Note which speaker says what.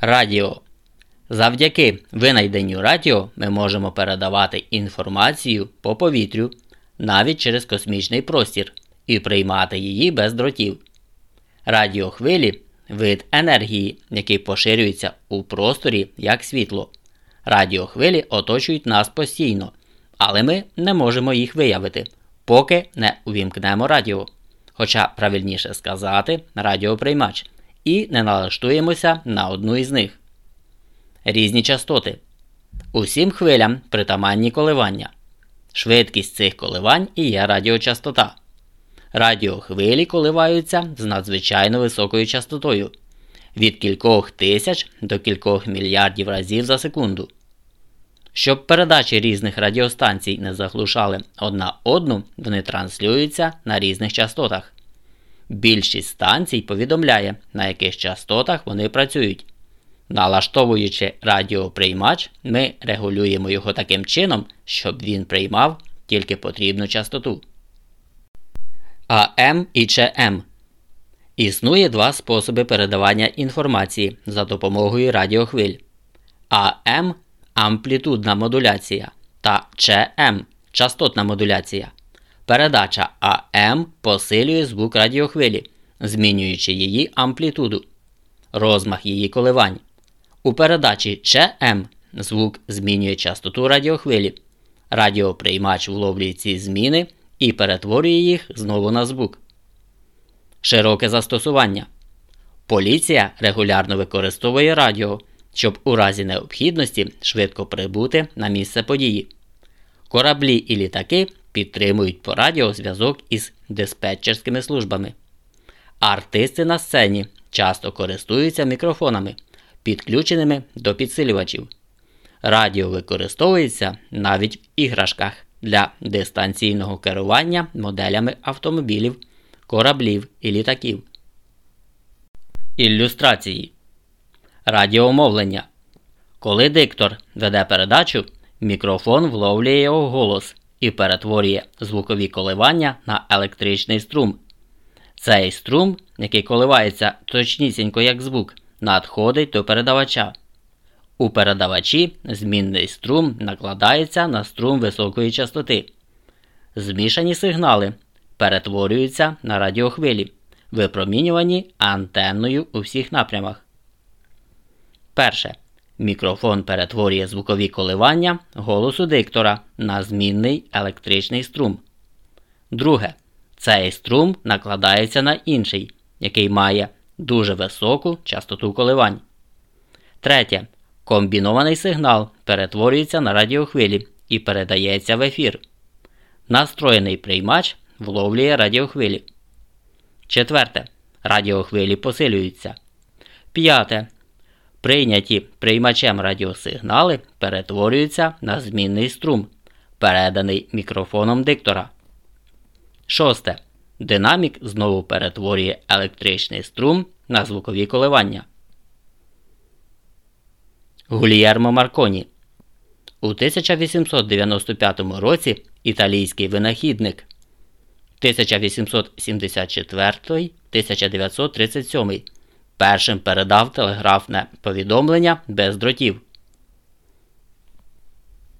Speaker 1: Радіо. Завдяки винайденню радіо ми можемо передавати інформацію по повітрю навіть через космічний простір і приймати її без дротів. Радіохвилі вид енергії, який поширюється у просторі як світло. Радіохвилі оточують нас постійно, але ми не можемо їх виявити, поки не увімкнемо радіо. Хоча правильніше сказати радіоприймач, і не налаштуємося на одну із них. Різні частоти. Усім хвилям притаманні коливання. Швидкість цих коливань і є радіочастота. Радіохвилі коливаються з надзвичайно високою частотою від кількох тисяч до кількох мільярдів разів за секунду. Щоб передачі різних радіостанцій не заглушали одна одну, вони транслюються на різних частотах. Більшість станцій повідомляє, на яких частотах вони працюють. Налаштовуючи радіоприймач, ми регулюємо його таким чином, щоб він приймав тільки потрібну частоту. АМ і ЧМ Існує два способи передавання інформації за допомогою радіохвиль. АМ амплітудна модуляція та ЧМ частотна модуляція. Передача АМ посилює звук радіохвилі, змінюючи її амплітуду, розмах її коливань. У передачі ЧМ звук змінює частоту радіохвилі. Радіоприймач вловлює ці зміни і перетворює їх знову на звук. Широке застосування. Поліція регулярно використовує радіо, щоб у разі необхідності швидко прибути на місце події. Кораблі і літаки підтримують по радіо зв'язок із диспетчерськими службами. Артисти на сцені часто користуються мікрофонами, підключеними до підсилювачів. Радіо використовується навіть в іграшках для дистанційного керування моделями автомобілів, кораблів і літаків. Ілюстрації Радіомовлення. Коли диктор веде передачу, мікрофон вловлює його голос і перетворює звукові коливання на електричний струм. Цей струм, який коливається точнісінько як звук, надходить до передавача. У передавачі змінний струм накладається на струм високої частоти. Змішані сигнали перетворюються на радіохвилі, випромінювані антенною у всіх напрямах. Перше. Мікрофон перетворює звукові коливання голосу диктора на змінний електричний струм. Друге. Цей струм накладається на інший, який має дуже високу частоту коливань. Третє. Комбінований сигнал перетворюється на радіохвилі і передається в ефір. Настроєний приймач вловлює радіохвилі. Четверте. Радіохвилі посилюються. П'яте. Прийняті приймачем радіосигнали перетворюються на змінний струм, переданий мікрофоном диктора. Шосте. Динамік знову перетворює електричний струм на звукові коливання. Гульєрмо Марконі у 1895 році італійський винахідник 1874-1937 першим передав телеграфне повідомлення без дротів.